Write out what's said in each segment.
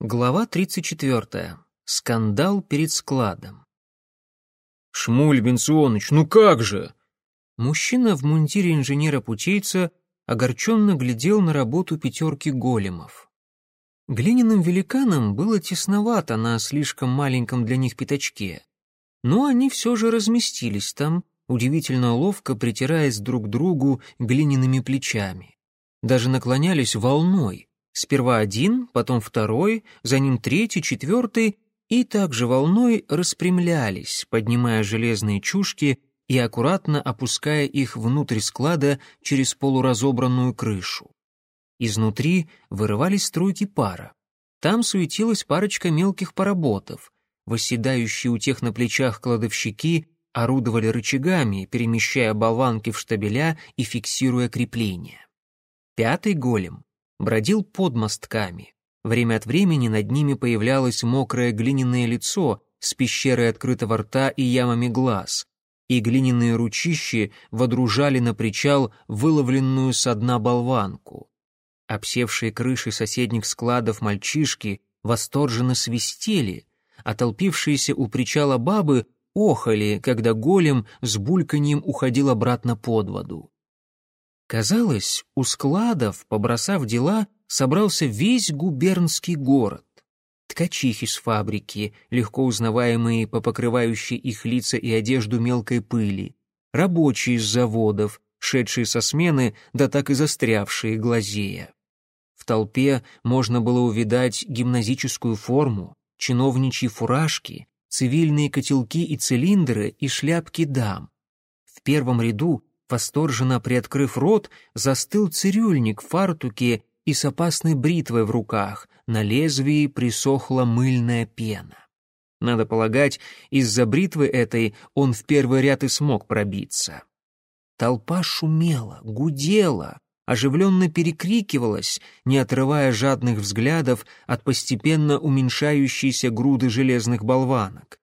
Глава 34. Скандал перед складом. «Шмуль Бенционыч, ну как же?» Мужчина в мундире инженера-путейца огорченно глядел на работу пятерки големов. Глиняным великанам было тесновато на слишком маленьком для них пятачке, но они все же разместились там, удивительно ловко притираясь друг к другу глиняными плечами. Даже наклонялись волной, Сперва один, потом второй, за ним третий, четвертый, и также волной распрямлялись, поднимая железные чушки и аккуратно опуская их внутрь склада через полуразобранную крышу. Изнутри вырывались струйки пара. Там суетилась парочка мелких поработов. Восседающие у тех на плечах кладовщики орудовали рычагами, перемещая болванки в штабеля и фиксируя крепления. Пятый голем бродил под мостками. Время от времени над ними появлялось мокрое глиняное лицо с пещерой открытого рта и ямами глаз, и глиняные ручищи водружали на причал выловленную со дна болванку. Обсевшие крыши соседних складов мальчишки восторженно свистели, а толпившиеся у причала бабы охали, когда голем с бульканьем уходил обратно под воду. Казалось, у складов, побросав дела, собрался весь губернский город. Ткачихи с фабрики, легко узнаваемые по покрывающей их лица и одежду мелкой пыли, рабочие из заводов, шедшие со смены, да так и застрявшие глазея. В толпе можно было увидать гимназическую форму, чиновничьи фуражки, цивильные котелки и цилиндры и шляпки дам. В первом ряду Восторженно приоткрыв рот, застыл цирюльник в фартуке и с опасной бритвой в руках, на лезвии присохла мыльная пена. Надо полагать, из-за бритвы этой он в первый ряд и смог пробиться. Толпа шумела, гудела, оживленно перекрикивалась, не отрывая жадных взглядов от постепенно уменьшающейся груды железных болванок.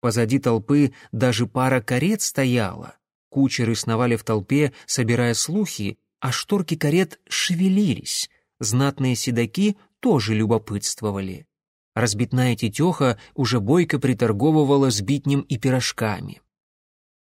Позади толпы даже пара карет стояла, Кучеры сновали в толпе, собирая слухи, а шторки карет шевелились. Знатные седаки тоже любопытствовали. Разбитная тетеха уже бойко приторговывала с битнем и пирожками.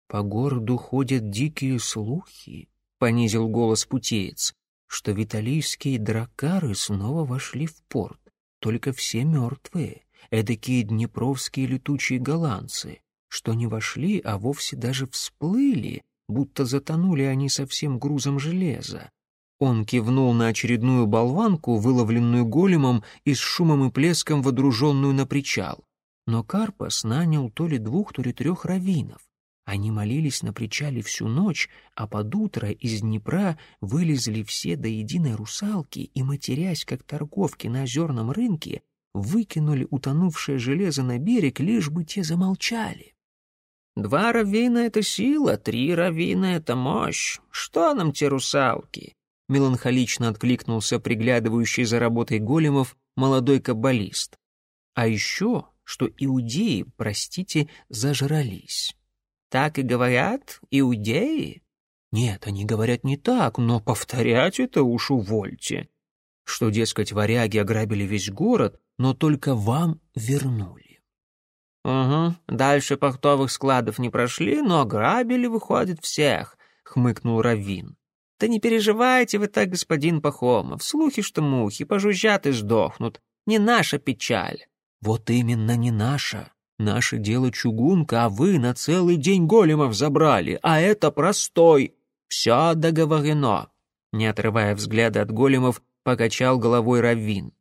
«По городу ходят дикие слухи», — понизил голос путеец, «что виталийские дракары снова вошли в порт, только все мертвые, эдакие днепровские летучие голландцы что не вошли, а вовсе даже всплыли, будто затонули они со всем грузом железа. Он кивнул на очередную болванку, выловленную големом и с шумом и плеском водруженную на причал. Но Карпас нанял то ли двух, то ли трех раввинов. Они молились на причале всю ночь, а под утро из Днепра вылезли все до единой русалки и, матерясь, как торговки на озерном рынке, выкинули утонувшее железо на берег, лишь бы те замолчали. Два раввина — это сила, три раввина — это мощь. Что нам те русалки?» Меланхолично откликнулся приглядывающий за работой големов молодой каббалист. «А еще, что иудеи, простите, зажрались». «Так и говорят иудеи?» «Нет, они говорят не так, но повторять это уж увольте». Что, дескать, варяги ограбили весь город, но только вам вернули. «Угу, дальше портовых складов не прошли, но ограбили, выходит, всех», — хмыкнул Равин. «Да не переживайте вы так, господин Пахомов, слухи, что мухи пожужжат и сдохнут. Не наша печаль». «Вот именно не наша. Наше дело чугунка, а вы на целый день големов забрали, а это простой. Все договорено». Не отрывая взгляда от големов, покачал головой Равин.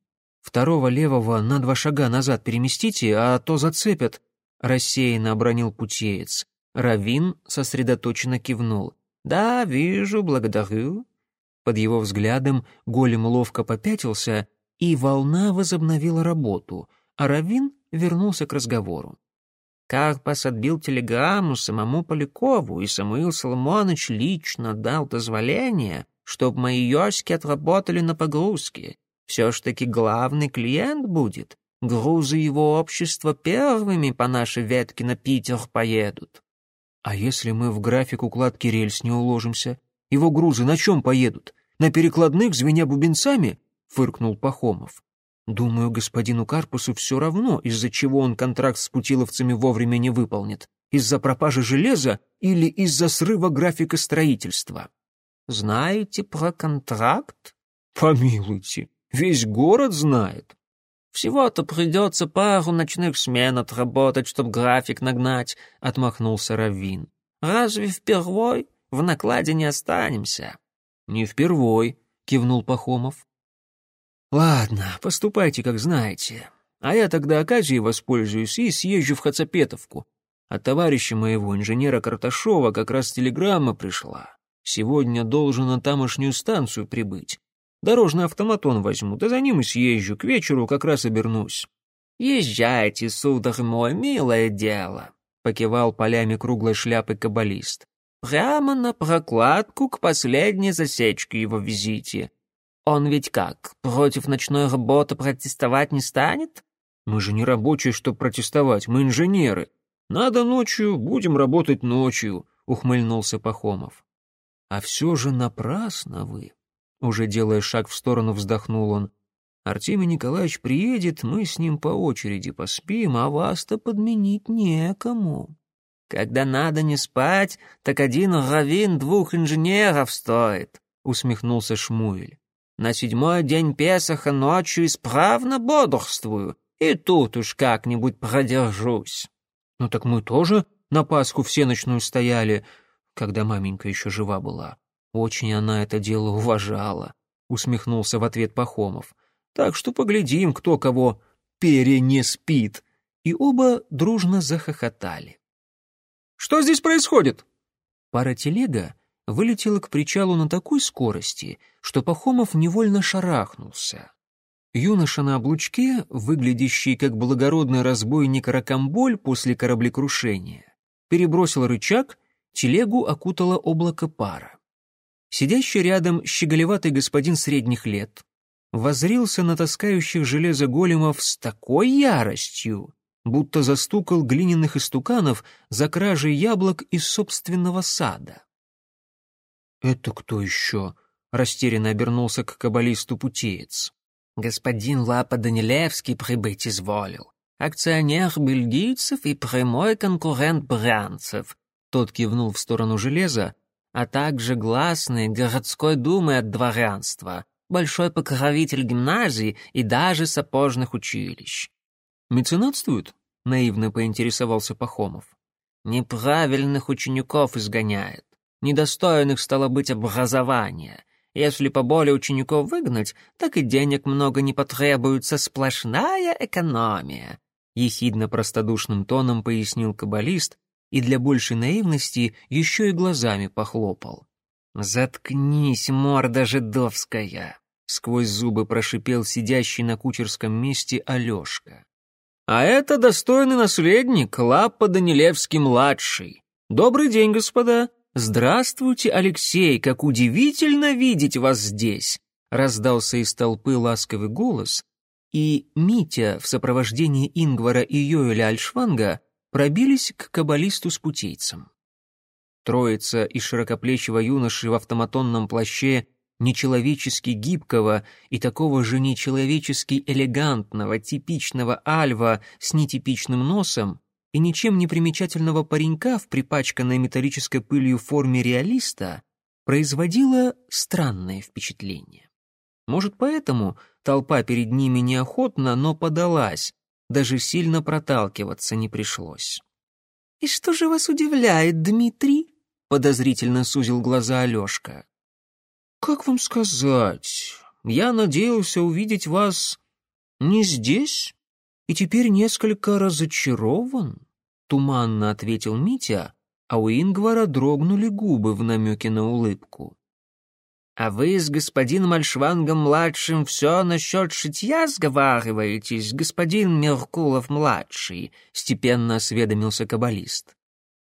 Второго левого на два шага назад переместите, а то зацепят», — рассеянно обронил путеец. Равин сосредоточенно кивнул. «Да, вижу, благодарю». Под его взглядом голем ловко попятился, и волна возобновила работу, а Равин вернулся к разговору. Карпас отбил телеграмму самому Полякову, и Самуил Соломонович лично дал дозволение, чтобы мои ёшки отработали на погрузке. Все ж таки главный клиент будет. Грузы его общества первыми по нашей ветке на Питер поедут. А если мы в график укладки рельс не уложимся? Его грузы на чем поедут? На перекладных, звеня бубенцами? Фыркнул Пахомов. Думаю, господину Карпусу все равно, из-за чего он контракт с путиловцами вовремя не выполнит. Из-за пропажи железа или из-за срыва графика строительства. Знаете про контракт? Помилуйте, весь город знает. Всего-то придется пару ночных смен отработать, чтобы график нагнать, отмахнулся Равин. Разве впервой в накладе не останемся? Не впервой, кивнул Пахомов. Ладно, поступайте, как знаете. А я тогда оказией воспользуюсь и съезжу в Хацапетовку. От товарища моего, инженера Карташова, как раз телеграмма пришла. Сегодня должен на тамошнюю станцию прибыть. Дорожный автоматон возьму, да за ним и съезжу, к вечеру как раз обернусь». «Езжайте, сударь мой, милое дело», — покивал полями круглой шляпы каббалист. «Прямо на прокладку к последней засечке его визите. Он ведь как, против ночной работы протестовать не станет?» «Мы же не рабочие, чтобы протестовать, мы инженеры. Надо ночью, будем работать ночью», — ухмыльнулся Пахомов. «А все же напрасно вы», уже делая шаг в сторону, вздохнул он. Артемий Николаевич приедет, мы с ним по очереди поспим, а вас-то подменить некому. Когда надо не спать, так один равин двух инженеров стоит, усмехнулся Шмуэль. На седьмой день Песоха ночью исправно бодрствую, и тут уж как-нибудь продержусь. Ну так мы тоже на Пасху всеночную стояли, когда маменька еще жива была. Очень она это дело уважала, усмехнулся в ответ Пахомов. Так что поглядим, кто кого перене спит. И оба дружно захохотали. Что здесь происходит? Пара телега вылетела к причалу на такой скорости, что Пахомов невольно шарахнулся. Юноша на облучке, выглядящий как благородный разбойник Ракамболь после кораблекрушения, перебросил рычаг, телегу окутало облако пара. Сидящий рядом щеголеватый господин средних лет возрился на таскающих железо големов с такой яростью, будто застукал глиняных истуканов за кражей яблок из собственного сада. «Это кто еще?» — растерянно обернулся к каббалисту путеец. «Господин Лапа Данилевский прибыть изволил. Акционер бельгийцев и прямой конкурент брянцев». Тот кивнул в сторону железа, а также гласный городской думы от дворянства, большой покровитель гимназий и даже сапожных училищ. «Меценатствует?» — наивно поинтересовался Пахомов. «Неправильных учеников изгоняет. Недостойных стало быть образования. Если поболее учеников выгнать, так и денег много не потребуется, сплошная экономия», — ехидно-простодушным тоном пояснил каббалист, и для большей наивности еще и глазами похлопал. «Заткнись, морда жидовская!» — сквозь зубы прошипел сидящий на кучерском месте Алешка. «А это достойный наследник Лаппа Данилевский-младший. Добрый день, господа!» «Здравствуйте, Алексей, как удивительно видеть вас здесь!» Раздался из толпы ласковый голос, и Митя в сопровождении Ингвара и Йоэля Альшванга пробились к каббалисту с путейцем. Троица из широкоплечего юноши в автоматонном плаще нечеловечески гибкого и такого же нечеловечески элегантного, типичного альва с нетипичным носом и ничем не примечательного паренька в припачканной металлической пылью форме реалиста производила странное впечатление. Может, поэтому толпа перед ними неохотно, но подалась, даже сильно проталкиваться не пришлось. «И что же вас удивляет, Дмитрий?» — подозрительно сузил глаза Алешка. «Как вам сказать? Я надеялся увидеть вас не здесь, и теперь несколько разочарован», — туманно ответил Митя, а у Ингвара дрогнули губы в намеке на улыбку. «А вы с господином Альшвангом-младшим все насчет шитья сговариваетесь, господин Меркулов-младший?» — степенно осведомился каббалист.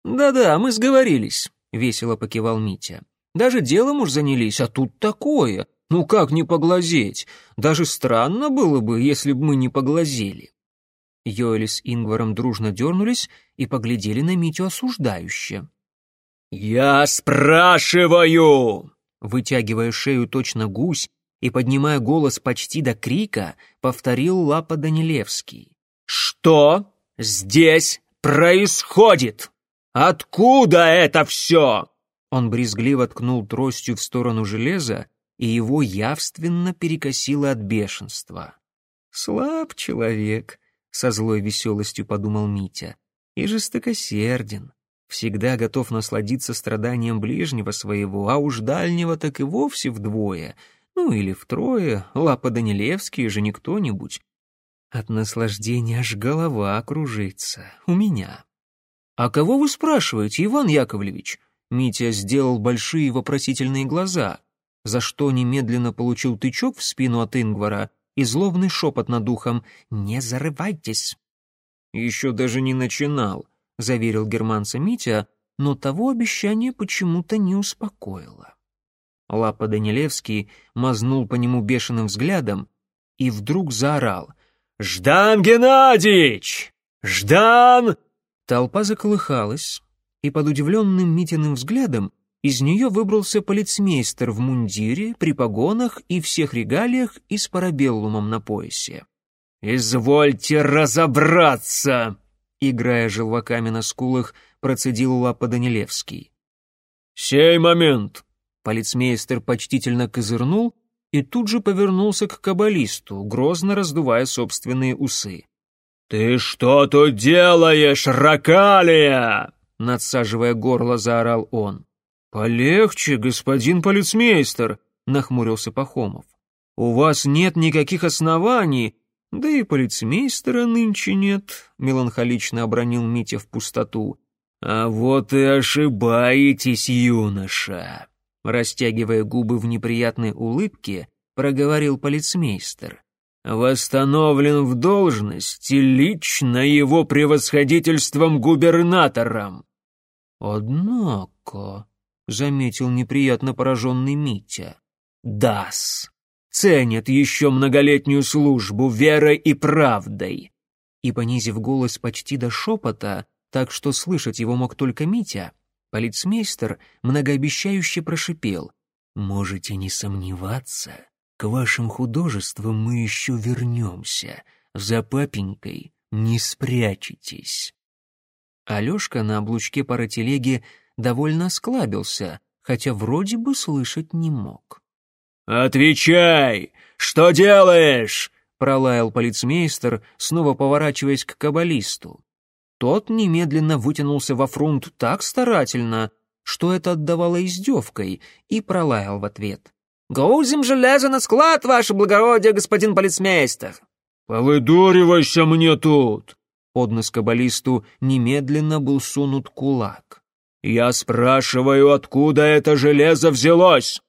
«Да-да, мы сговорились», — весело покивал Митя. «Даже делом уж занялись, а тут такое. Ну как не поглазеть? Даже странно было бы, если бы мы не поглазели». Йоэль с Ингваром дружно дернулись и поглядели на Митю осуждающе. «Я спрашиваю!» Вытягивая шею точно гусь и, поднимая голос почти до крика, повторил Лапа Данилевский. «Что здесь происходит? Откуда это все?» Он брезгливо ткнул тростью в сторону железа, и его явственно перекосило от бешенства. «Слаб человек», — со злой веселостью подумал Митя, — «и жестокосерден, всегда готов насладиться страданием ближнего своего, а уж дальнего так и вовсе вдвое, ну или втрое, Лапа Данилевский же не кто-нибудь. От наслаждения аж голова кружится, у меня». «А кого вы спрашиваете, Иван Яковлевич?» Митя сделал большие вопросительные глаза, за что немедленно получил тычок в спину от Ингвара и злобный шепот над ухом «Не зарывайтесь!» «Еще даже не начинал», — заверил германца Митя, но того обещание почему-то не успокоило. Лапа Данилевский мазнул по нему бешеным взглядом и вдруг заорал «Ждан Геннадьевич! Ждан!» Толпа заколыхалась, и под удивленным Митиным взглядом из нее выбрался полицмейстер в мундире, при погонах и всех регалиях и с парабеллумом на поясе. «Извольте разобраться!» Играя желваками на скулах, процедил Лапа Данилевский. «Сей момент!» Полицмейстер почтительно козырнул и тут же повернулся к каббалисту, грозно раздувая собственные усы. «Ты что тут делаешь, ракалия?» надсаживая горло, заорал он. «Полегче, господин полицмейстер», — нахмурился Пахомов. «У вас нет никаких оснований, да и полицмейстера нынче нет», — меланхолично обронил Митя в пустоту. «А вот и ошибаетесь, юноша», — растягивая губы в неприятной улыбке, проговорил полицмейстер. «Восстановлен в должности лично его превосходительством губернатором». «Однако», — заметил неприятно пораженный Митя, — «дас, ценят еще многолетнюю службу верой и правдой». И, понизив голос почти до шепота, так что слышать его мог только Митя, полицмейстер многообещающе прошипел. «Можете не сомневаться, к вашим художествам мы еще вернемся. За папенькой не спрячетесь». Алешка на облучке паротелеги довольно склабился, хотя вроде бы слышать не мог. «Отвечай! Что делаешь?» — пролаял полицмейстер, снова поворачиваясь к каббалисту. Тот немедленно вытянулся во фрунт так старательно, что это отдавало издевкой, и пролаял в ответ. «Грузим железо на склад, ваше благородие, господин полицмейстер!» «Повыдуривайся мне тут!» Под нос каббалисту немедленно был сунут кулак. «Я спрашиваю, откуда это железо взялось?»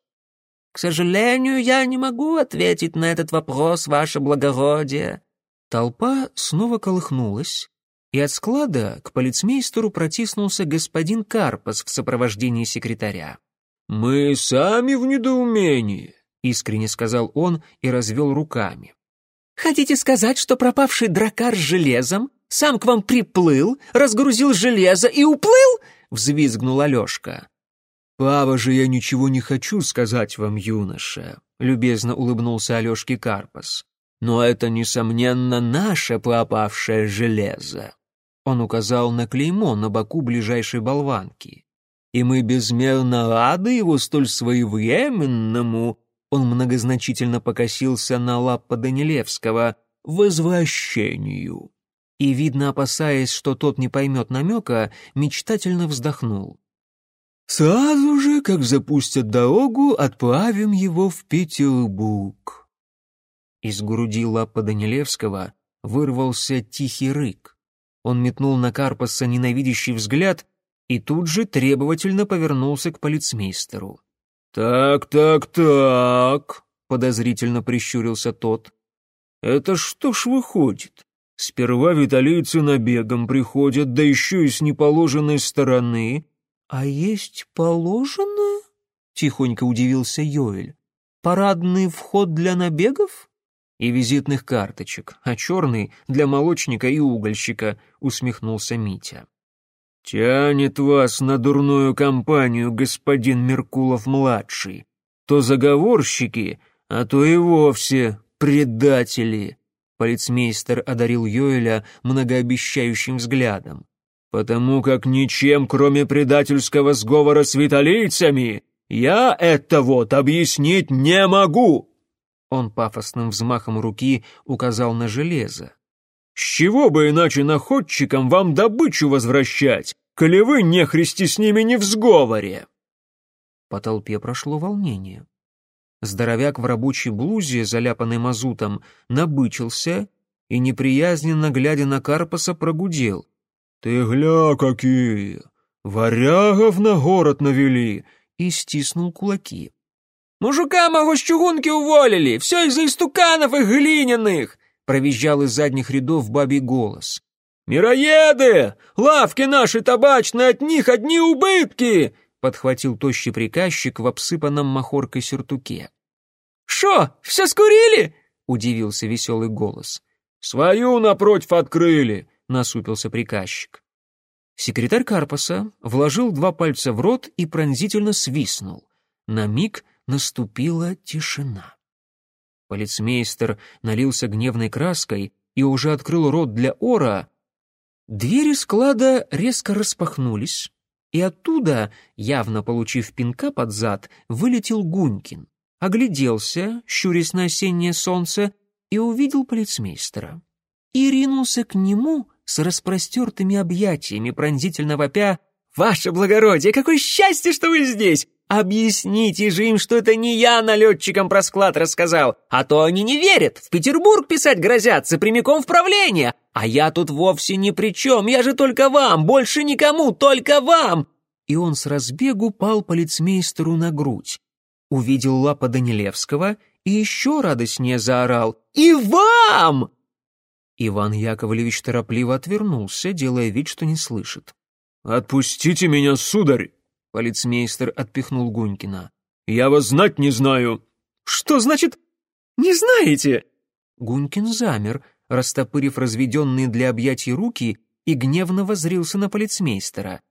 «К сожалению, я не могу ответить на этот вопрос, ваше благородие». Толпа снова колыхнулась, и от склада к полицмейстеру протиснулся господин Карпас в сопровождении секретаря. «Мы сами в недоумении», — искренне сказал он и развел руками. «Хотите сказать, что пропавший дракар с железом сам к вам приплыл, разгрузил железо и уплыл?» — взвизгнул Алешка. «Пава же я ничего не хочу сказать вам, юноша», — любезно улыбнулся Алешке Карпас. «Но это, несомненно, наше пропавшее железо». Он указал на клеймо на боку ближайшей болванки. «И мы безмерно рады его столь своевременному...» Он многозначительно покосился на лапа Данилевского «возвращению» и, видно, опасаясь, что тот не поймет намека, мечтательно вздохнул. «Сразу же, как запустят дорогу, отправим его в Петербург». Из груди лапа Данилевского вырвался тихий рык. Он метнул на Карпаса ненавидящий взгляд и тут же требовательно повернулся к полицмейстеру. «Так, так, так», — подозрительно прищурился тот. «Это что ж выходит? Сперва виталийцы набегом приходят, да еще и с неположенной стороны. «А есть положено?» — тихонько удивился Йоэль. «Парадный вход для набегов?» «И визитных карточек, а черный — для молочника и угольщика», — усмехнулся Митя. «Тянет вас на дурную компанию, господин Меркулов-младший. То заговорщики, а то и вовсе предатели. Полицмейстер одарил Йоэля многообещающим взглядом. «Потому как ничем, кроме предательского сговора с виталийцами, я это вот объяснить не могу!» Он пафосным взмахом руки указал на железо. «С чего бы иначе находчикам вам добычу возвращать, коли вы нехристи с ними не в сговоре?» По толпе прошло волнение. Здоровяк в рабочей блузе, заляпанной мазутом, набычился и, неприязненно глядя на Карпаса, прогудел. «Ты гля какие! Варягов на город навели!» и стиснул кулаки. «Мужика моего с чугунки уволили! Все из-за истуканов и глиняных!» провизжал из задних рядов бабий голос. «Мироеды! Лавки наши табачные, от них одни убытки!» подхватил тощий приказчик в обсыпанном махоркой сюртуке. «Шо, все скурили?» — удивился веселый голос. «Свою напротив открыли», — насупился приказчик. Секретарь Карпаса вложил два пальца в рот и пронзительно свистнул. На миг наступила тишина. Полицмейстер налился гневной краской и уже открыл рот для ора. Двери склада резко распахнулись, и оттуда, явно получив пинка под зад, вылетел Гунькин, огляделся, щурясь на осеннее солнце, и увидел полицмейстера. И ринулся к нему с распростертыми объятиями, пронзительно вопя «Ваше благородие, какое счастье, что вы здесь! Объясните же им, что это не я налетчикам про склад рассказал, а то они не верят, в Петербург писать грозятся прямиком в правление, а я тут вовсе ни при чем, я же только вам, больше никому, только вам!» И он с разбегу пал полицмейстеру на грудь. Увидел лапа Данилевского и еще радостнее заорал «И вам!» Иван Яковлевич торопливо отвернулся, делая вид, что не слышит. «Отпустите меня, сударь!» Полицмейстер отпихнул Гунькина. «Я вас знать не знаю!» «Что значит «не знаете»?» Гунькин замер, растопырив разведенные для объятий руки, и гневно воззрился на полицмейстера.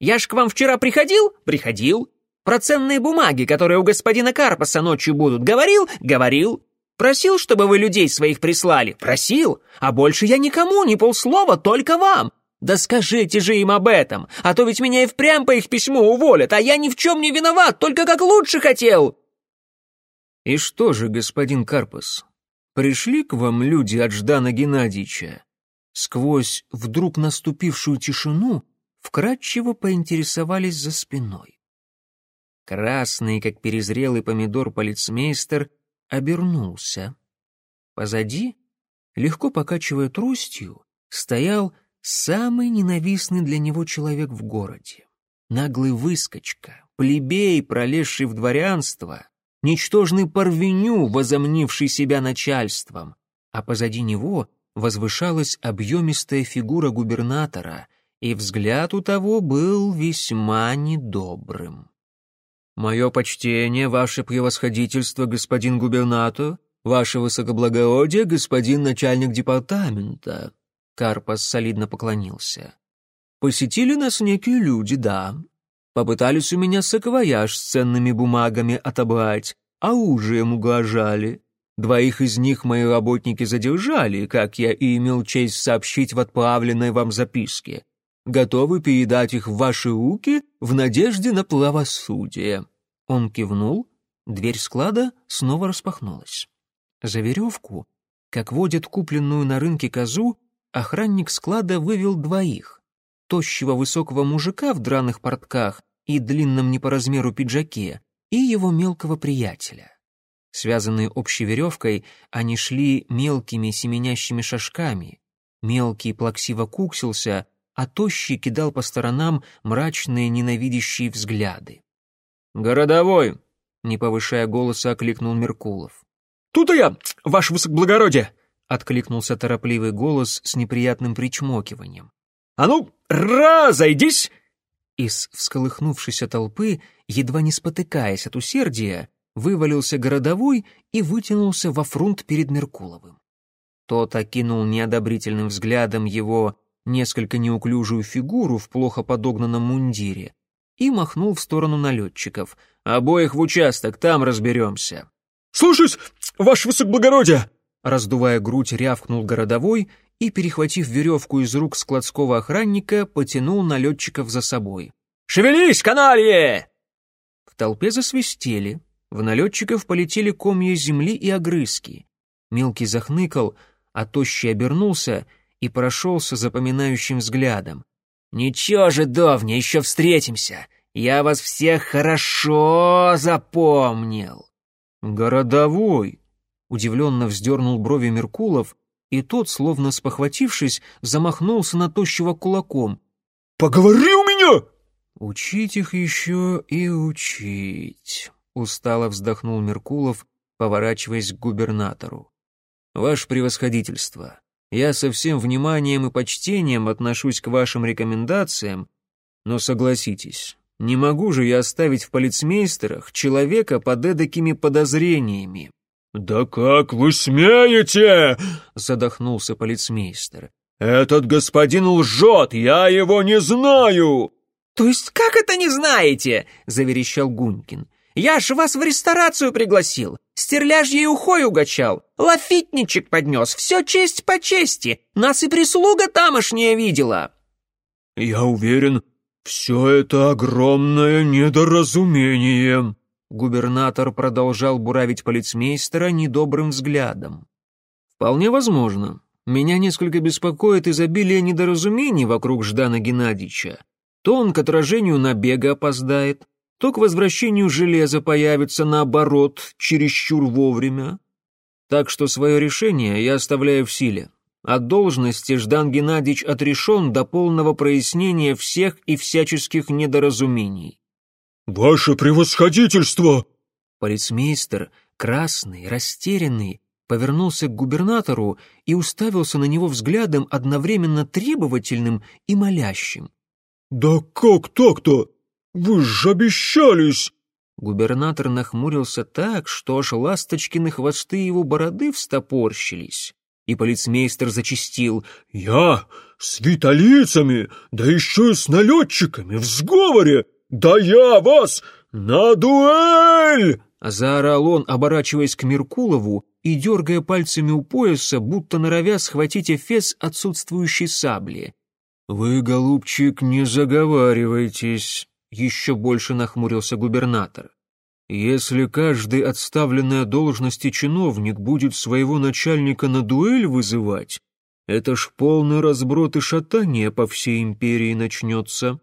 «Я ж к вам вчера приходил?» «Приходил». «Про ценные бумаги, которые у господина Карпаса ночью будут, говорил?» «Говорил». «Просил, чтобы вы людей своих прислали?» «Просил. А больше я никому, ни полслова, только вам. Да скажите же им об этом, а то ведь меня и впрямь по их письму уволят, а я ни в чем не виноват, только как лучше хотел». «И что же, господин Карпас, Пришли к вам люди от Ждана Геннадьевича?» Сквозь вдруг наступившую тишину вкратчиво поинтересовались за спиной. Красный, как перезрелый помидор полицмейстер, обернулся. Позади, легко покачивая тростью, стоял самый ненавистный для него человек в городе. Наглый выскочка, плебей, пролезший в дворянство, ничтожный парвеню, возомнивший себя начальством, а позади него возвышалась объемистая фигура губернатора, и взгляд у того был весьма недобрым. «Мое почтение, ваше превосходительство, господин губернатор, ваше высокоблагородие, господин начальник департамента», Карпас солидно поклонился. «Посетили нас некие люди, да, Попытались у меня саквояж с ценными бумагами отобрать, а оружием угрожали. Двоих из них мои работники задержали, как я и имел честь сообщить в отправленной вам записке. Готовы передать их в ваши руки в надежде на правосудие». Он кивнул, дверь склада снова распахнулась. За веревку, как водят купленную на рынке козу, охранник склада вывел двоих тощего высокого мужика в драных портках и длинном не по размеру пиджаке, и его мелкого приятеля. Связанные общей веревкой, они шли мелкими семенящими шажками. Мелкий плаксиво куксился, а тощий кидал по сторонам мрачные ненавидящие взгляды. «Городовой!» — не повышая голоса, окликнул Меркулов. «Тут и я, ваше высокоблагородие!» — откликнулся торопливый голос с неприятным причмокиванием. «А ну, разойдись!» Из всколыхнувшейся толпы, едва не спотыкаясь от усердия, вывалился городовой и вытянулся во фрунт перед Меркуловым. Тот окинул неодобрительным взглядом его несколько неуклюжую фигуру в плохо подогнанном мундире и махнул в сторону налетчиков. «Обоих в участок, там разберемся». «Слушаюсь, ваше высокоблагородие!» Раздувая грудь, рявкнул городовой и, перехватив веревку из рук складского охранника, потянул налетчиков за собой. «Шевелись, каналье!» В толпе засвистели, в налетчиков полетели комья земли и огрызки. Мелкий захныкал, а тощий обернулся и прошелся запоминающим взглядом. «Ничего же, Довня, еще встретимся! Я вас всех хорошо запомнил!» «Городовой!» — удивленно вздернул брови Меркулов, и тот, словно спохватившись, замахнулся на тощего кулаком. «Поговори у меня!» «Учить их еще и учить», — устало вздохнул Меркулов, поворачиваясь к губернатору. «Ваше превосходительство, я со всем вниманием и почтением отношусь к вашим рекомендациям, но согласитесь, не могу же я оставить в полицмейстерах человека под эдакими подозрениями». «Да как вы смеете?» — задохнулся полицмейстер. «Этот господин лжет, я его не знаю!» «То есть как это не знаете?» — заверещал Гунькин. «Я ж вас в ресторацию пригласил, стерляжьей ухой угочал, лафитничек поднес, все честь по чести, нас и прислуга тамошняя видела». «Я уверен, все это огромное недоразумение», Губернатор продолжал буравить полицмейстера недобрым взглядом. «Вполне возможно. Меня несколько беспокоит изобилие недоразумений вокруг Ждана Геннадьевича. То он к отражению набега опоздает, то к возвращению железа появится наоборот, чересчур вовремя. Так что свое решение я оставляю в силе. От должности Ждан Геннадьевич отрешен до полного прояснения всех и всяческих недоразумений. «Ваше превосходительство!» Полицмейстер, красный, растерянный, повернулся к губернатору и уставился на него взглядом одновременно требовательным и молящим. «Да как так-то? Вы же обещались!» Губернатор нахмурился так, что аж ласточкины хвосты его бороды встопорщились. И полицмейстер зачистил. «Я с виталийцами, да еще и с налетчиками, в сговоре! Да я вас на дуэль!» Заорал он, оборачиваясь к Меркулову и дергая пальцами у пояса, будто норовя схватить эфес отсутствующей сабли. «Вы, голубчик, не заговаривайтесь», — еще больше нахмурился губернатор. «Если каждый отставленный от должности чиновник будет своего начальника на дуэль вызывать, это ж полный разброд и шатание по всей империи начнется».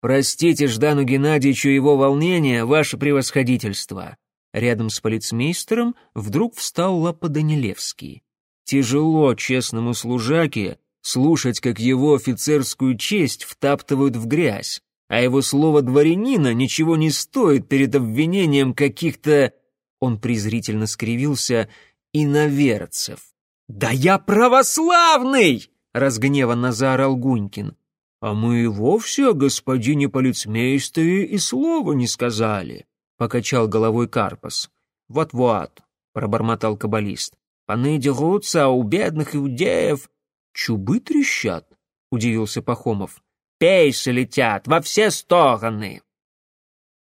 «Простите Ждану Геннадьевичу его волнение, ваше превосходительство». Рядом с полицмейстером вдруг встал Лапа Данилевский. «Тяжело честному служаке слушать, как его офицерскую честь втаптывают в грязь, а его слово дворянина ничего не стоит перед обвинением каких-то...» Он презрительно скривился «иноверцев». «Да я православный!» — разгневанно заорал Гунькин. «А мы и вовсе о господине полицмейстере и слова не сказали», — покачал головой Карпас. «Вот-вот», — пробормотал каббалист. «Паны дерутся, а у бедных иудеев «Чубы трещат?» — удивился Пахомов. «Пейсы летят во все стороны!»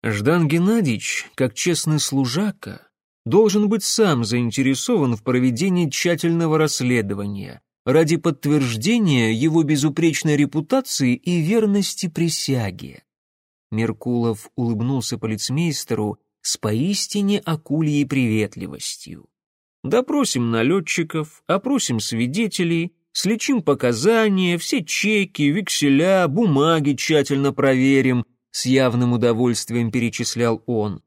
Ждан Геннадьевич, как честный служака, должен быть сам заинтересован в проведении тщательного расследования ради подтверждения его безупречной репутации и верности присяге. Меркулов улыбнулся полицмейстеру с поистине акульей приветливостью. Допросим налетчиков, опросим свидетелей, Слечим показания, все чеки, векселя, бумаги тщательно проверим, с явным удовольствием перечислял он.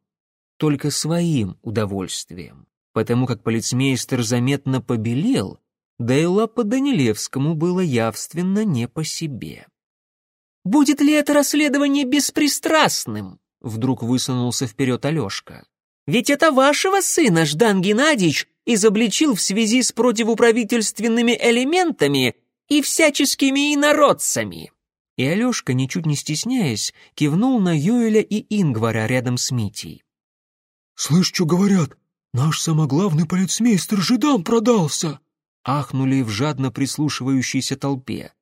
Только своим удовольствием, потому как полицмейстер заметно побелел, да и лапа Данилевскому было явственно не по себе. «Будет ли это расследование беспристрастным?» Вдруг высунулся вперед Алешка. «Ведь это вашего сына Ждан Геннадьевич изобличил в связи с противоправительственными элементами и всяческими инородцами». И Алешка, ничуть не стесняясь, кивнул на Юэля и Ингвара рядом с Митей. «Слышь, что говорят? Наш самоглавный полицмейстер жидам продался!» Ахнули в жадно прислушивающейся толпе.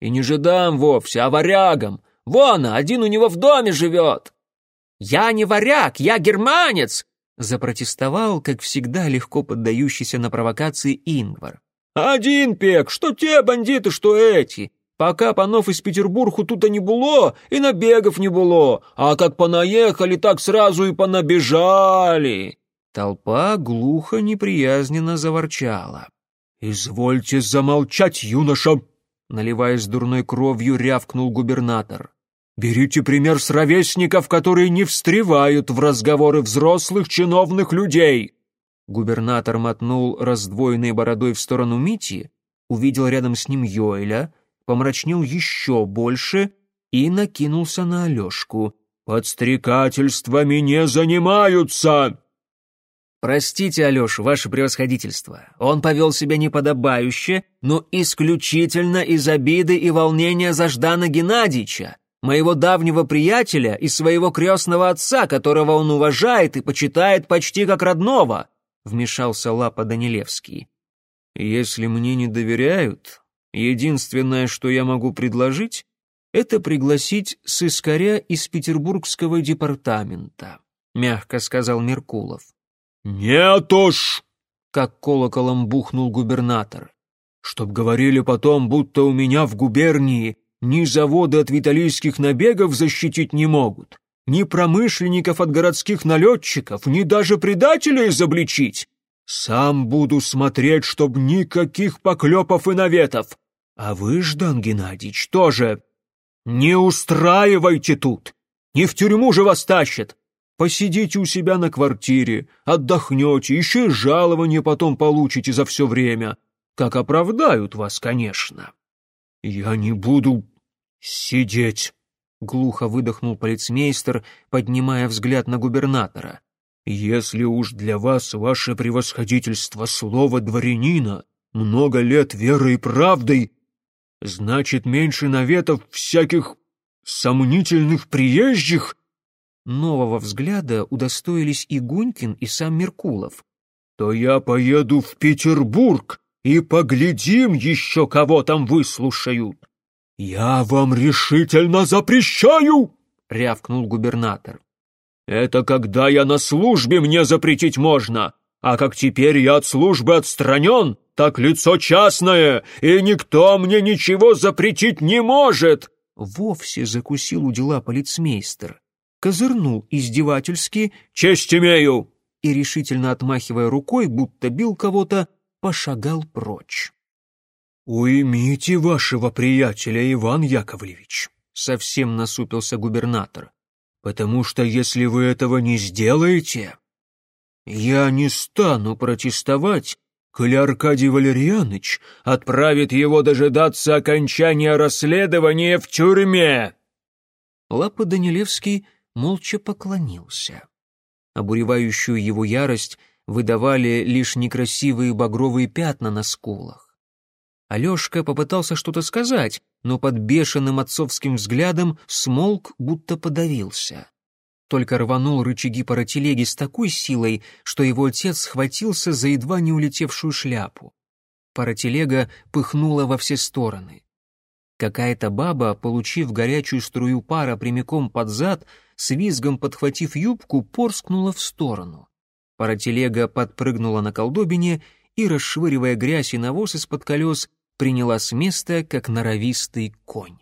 «И не жидам вовсе, а варягам! Вон, один у него в доме живет!» «Я не варяг, я германец!» Запротестовал, как всегда, легко поддающийся на провокации Ингвар. «Один пек, что те бандиты, что эти. Пока панов из Петербургу тут не было, и набегов не было, а как понаехали, так сразу и понабежали». Толпа глухо неприязненно заворчала. «Извольте замолчать, юноша!» Наливаясь дурной кровью, рявкнул губернатор. «Берите пример с ровесников, которые не встревают в разговоры взрослых чиновных людей!» Губернатор мотнул раздвоенной бородой в сторону Мити, увидел рядом с ним Йоэля, помрачнел еще больше и накинулся на Алешку. «Подстрекательствами не занимаются!» «Простите, Алеша, ваше превосходительство. Он повел себя неподобающе, но исключительно из обиды и волнения за Ждана Геннадьевича, моего давнего приятеля и своего крестного отца, которого он уважает и почитает почти как родного», — вмешался Лапа Данилевский. «Если мне не доверяют, единственное, что я могу предложить, это пригласить сыскаря из Петербургского департамента», — мягко сказал Меркулов. «Нет уж!» — как колоколом бухнул губернатор. «Чтоб говорили потом, будто у меня в губернии ни заводы от виталийских набегов защитить не могут, ни промышленников от городских налетчиков, ни даже предателей изобличить. Сам буду смотреть, чтоб никаких поклепов и наветов. А вы, Ждан Геннадьевич, тоже не устраивайте тут. Не в тюрьму же вас тащат. Посидите у себя на квартире, отдохнете, еще и жалование потом получите за все время. Как оправдают вас, конечно. Я не буду сидеть, — глухо выдохнул полицмейстер, поднимая взгляд на губернатора. «Если уж для вас ваше превосходительство слово дворянина, много лет верой и правдой, значит, меньше наветов всяких сомнительных приезжих Нового взгляда удостоились и Гунькин, и сам Меркулов. «То я поеду в Петербург и поглядим еще, кого там выслушают. Я вам решительно запрещаю!» — рявкнул губернатор. «Это когда я на службе мне запретить можно, а как теперь я от службы отстранен, так лицо частное, и никто мне ничего запретить не может!» Вовсе закусил у дела полицмейстер козырнул издевательски «Честь имею!» и, решительно отмахивая рукой, будто бил кого-то, пошагал прочь. «Уймите вашего приятеля, Иван Яковлевич», — совсем насупился губернатор, «потому что если вы этого не сделаете, я не стану протестовать, коли Аркадий Валерьяныч отправит его дожидаться окончания расследования в тюрьме». Лапа Данилевский молча поклонился. Обуревающую его ярость выдавали лишь некрасивые багровые пятна на скулах. Алешка попытался что-то сказать, но под бешеным отцовским взглядом смолк, будто подавился. Только рванул рычаги паротелеги с такой силой, что его отец схватился за едва не улетевшую шляпу. Паротелега пыхнула во все стороны. Какая-то баба, получив горячую струю пара прямиком под зад, с визгом подхватив юбку, порскнула в сторону. Парателега подпрыгнула на колдобине и, расшвыривая грязь и навоз из-под колес, приняла с места, как норовистый конь.